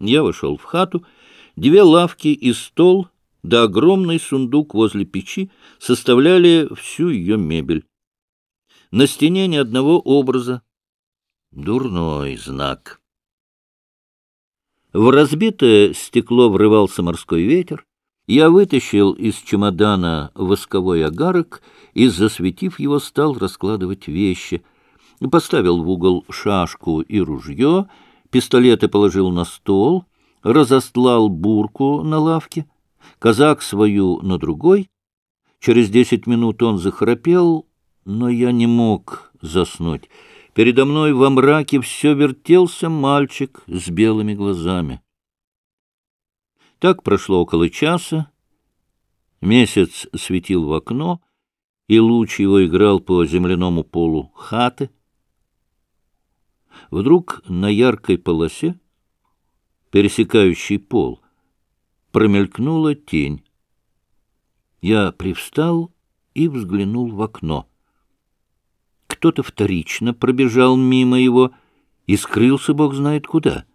Я вошел в хату. Две лавки и стол, да огромный сундук возле печи составляли всю ее мебель. На стене ни одного образа. Дурной знак. В разбитое стекло врывался морской ветер. Я вытащил из чемодана восковой агарок и, засветив его, стал раскладывать вещи. Поставил в угол шашку и ружье, пистолеты положил на стол, разостлал бурку на лавке, казак свою на другой. Через десять минут он захрапел, но я не мог заснуть. Передо мной во мраке все вертелся мальчик с белыми глазами. Так прошло около часа. Месяц светил в окно, и луч его играл по земляному полу хаты. Вдруг на яркой полосе, пересекающей пол, промелькнула тень. Я привстал и взглянул в окно. Кто-то вторично пробежал мимо его и скрылся бог знает куда.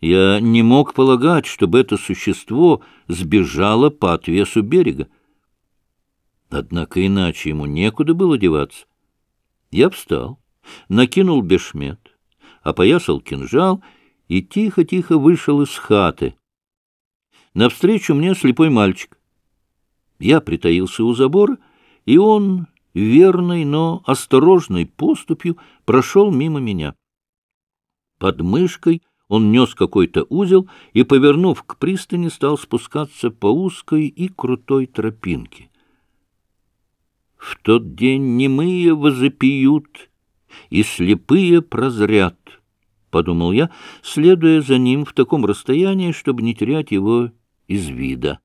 Я не мог полагать, чтобы это существо сбежало по отвесу берега. Однако иначе ему некуда было деваться. Я встал накинул бешмет, опоясал кинжал и тихо-тихо вышел из хаты. Навстречу мне слепой мальчик. Я притаился у забора, и он, верной, но осторожной поступью, прошел мимо меня. Под мышкой он нес какой-то узел и, повернув к пристани, стал спускаться по узкой и крутой тропинке. В тот день немые возопиют, и слепые прозрят, — подумал я, следуя за ним в таком расстоянии, чтобы не терять его из вида.